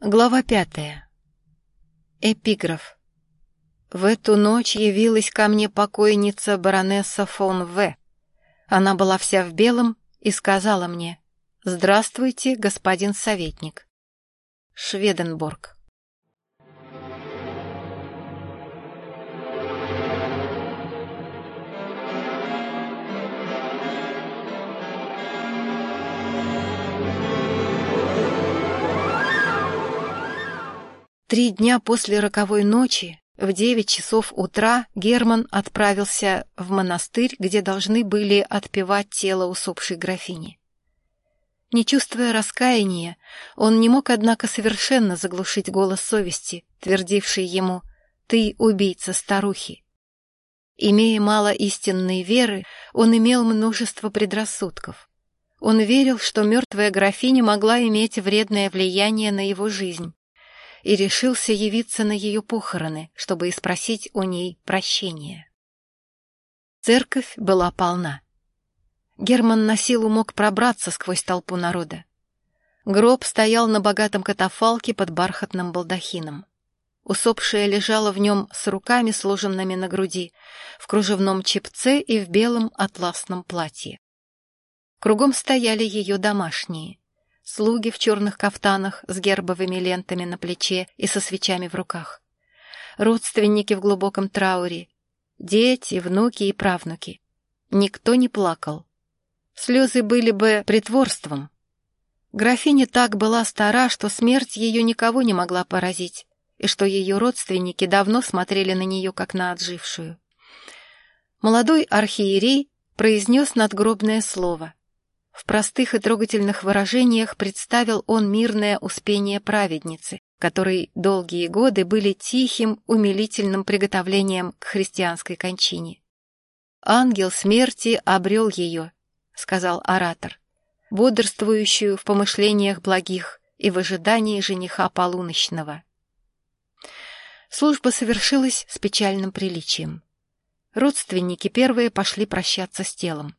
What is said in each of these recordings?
Глава пятая. Эпиграф. В эту ночь явилась ко мне покойница баронесса фон В. Она была вся в белом и сказала мне «Здравствуйте, господин советник». Шведенборг. Три дня после роковой ночи, в девять часов утра, Герман отправился в монастырь, где должны были отпевать тело усопшей графини. Не чувствуя раскаяния, он не мог, однако, совершенно заглушить голос совести, твердивший ему «Ты убийца старухи». Имея мало истинной веры, он имел множество предрассудков. Он верил, что мертвая графиня могла иметь вредное влияние на его жизнь, и решился явиться на ее похороны, чтобы испросить у ней прощения. Церковь была полна. Герман на силу мог пробраться сквозь толпу народа. Гроб стоял на богатом катафалке под бархатным балдахином. Усопшая лежала в нем с руками, сложенными на груди, в кружевном чепце и в белом атласном платье. Кругом стояли ее домашние слуги в черных кафтанах с гербовыми лентами на плече и со свечами в руках, родственники в глубоком трауре, дети, внуки и правнуки. Никто не плакал. Слезы были бы притворством. Графиня так была стара, что смерть ее никого не могла поразить, и что ее родственники давно смотрели на нее, как на отжившую. Молодой архиерей произнес надгробное слово. В простых и трогательных выражениях представил он мирное успение праведницы, которой долгие годы были тихим, умилительным приготовлением к христианской кончине. «Ангел смерти обрел ее», — сказал оратор, бодрствующую в помышлениях благих и в ожидании жениха полуночного. Служба совершилась с печальным приличием. Родственники первые пошли прощаться с телом.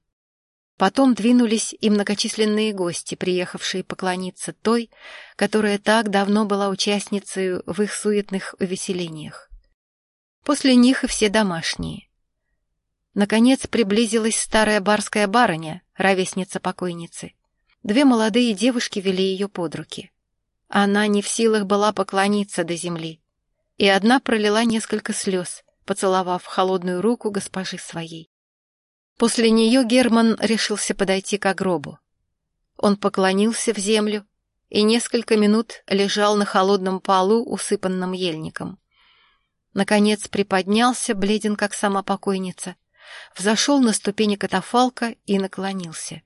Потом двинулись и многочисленные гости, приехавшие поклониться той, которая так давно была участницей в их суетных увеселениях. После них и все домашние. Наконец приблизилась старая барская барыня, ровесница покойницы. Две молодые девушки вели ее под руки. Она не в силах была поклониться до земли, и одна пролила несколько слез, поцеловав холодную руку госпожи своей. После нее Герман решился подойти к гробу. Он поклонился в землю и несколько минут лежал на холодном полу, усыпанном ельником. Наконец приподнялся, бледен, как сама покойница, взошел на ступени катафалка и наклонился.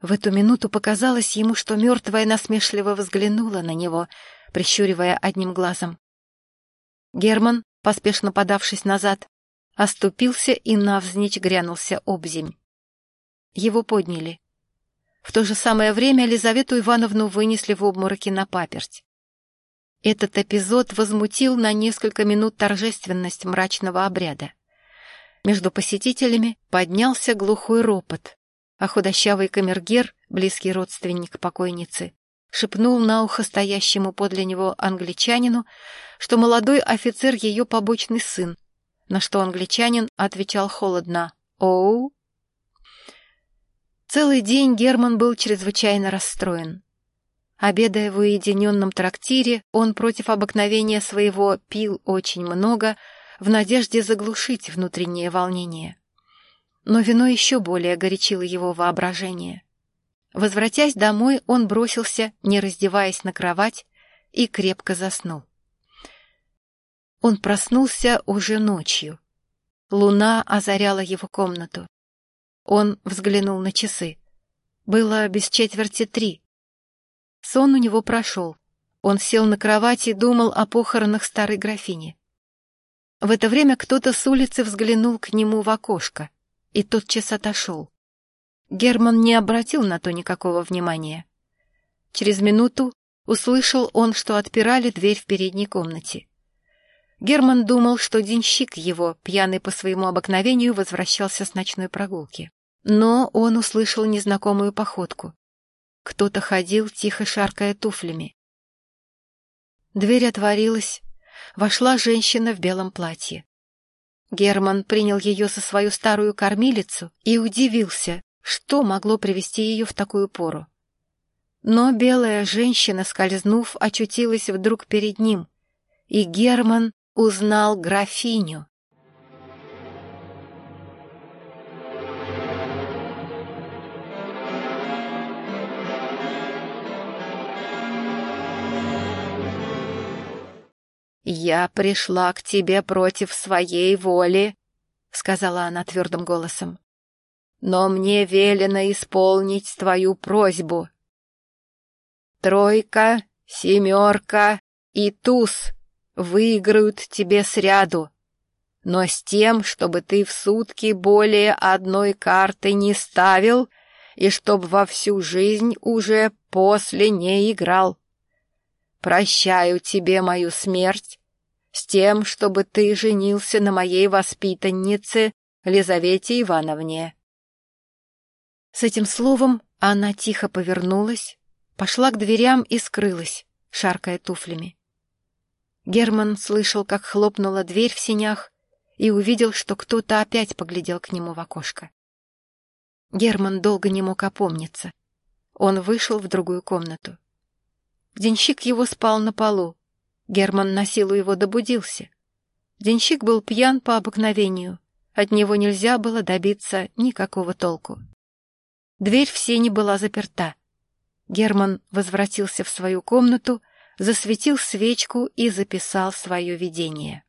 В эту минуту показалось ему, что мертвая насмешливо взглянула на него, прищуривая одним глазом. Герман, поспешно подавшись назад, оступился и навзничь грянулся обземь. Его подняли. В то же самое время Елизавету Ивановну вынесли в обмороки на паперть. Этот эпизод возмутил на несколько минут торжественность мрачного обряда. Между посетителями поднялся глухой ропот, а худощавый камергер, близкий родственник покойницы, шепнул на ухо стоящему подле него англичанину, что молодой офицер ее побочный сын, на что англичанин отвечал холодно «Оу». Целый день Герман был чрезвычайно расстроен. Обедая в уединенном трактире, он против обыкновения своего пил очень много, в надежде заглушить внутреннее волнение. Но вино еще более горячило его воображение. Возвратясь домой, он бросился, не раздеваясь на кровать, и крепко заснул. Он проснулся уже ночью. Луна озаряла его комнату. Он взглянул на часы. Было без четверти три. Сон у него прошел. Он сел на кровати и думал о похоронах старой графини. В это время кто-то с улицы взглянул к нему в окошко и тотчас отошел. Герман не обратил на то никакого внимания. Через минуту услышал он, что отпирали дверь в передней комнате. Герман думал, что денщик его, пьяный по своему обыкновению, возвращался с ночной прогулки. Но он услышал незнакомую походку. Кто-то ходил, тихо шаркая туфлями. Дверь отворилась. Вошла женщина в белом платье. Герман принял ее за свою старую кормилицу и удивился, что могло привести ее в такую пору. Но белая женщина, скользнув, очутилась вдруг перед ним, и Герман узнал графиню. «Я пришла к тебе против своей воли», — сказала она твердым голосом. «Но мне велено исполнить твою просьбу. Тройка, семерка и туз выиграют тебе сряду, но с тем, чтобы ты в сутки более одной карты не ставил и чтоб во всю жизнь уже после не играл. Прощаю тебе мою смерть с тем, чтобы ты женился на моей воспитаннице Лизавете Ивановне. С этим словом она тихо повернулась, пошла к дверям и скрылась, шаркая туфлями. Герман слышал, как хлопнула дверь в синях, и увидел, что кто-то опять поглядел к нему в окошко. Герман долго не мог опомниться. Он вышел в другую комнату. Денщик его спал на полу. Герман на силу его добудился. Денщик был пьян по обыкновению. От него нельзя было добиться никакого толку. Дверь в сене была заперта. Герман возвратился в свою комнату, засветил свечку и записал свое видение.